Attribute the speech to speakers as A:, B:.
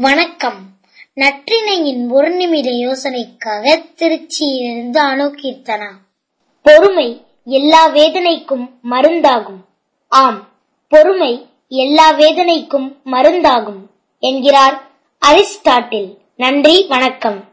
A: வணக்கம். நற்றினையின் ஒரு நிமிட யோசனைக்காக திருச்சியிலிருந்து அணுகீர்த்தனா பொறுமை எல்லா வேதனைக்கும் மருந்தாகும். ஆம் பொறுமை எல்லா வேதனைக்கும் மருந்தாகும் என்கிறார் அரிஸ்டாட்டில். நன்றி வணக்கம்.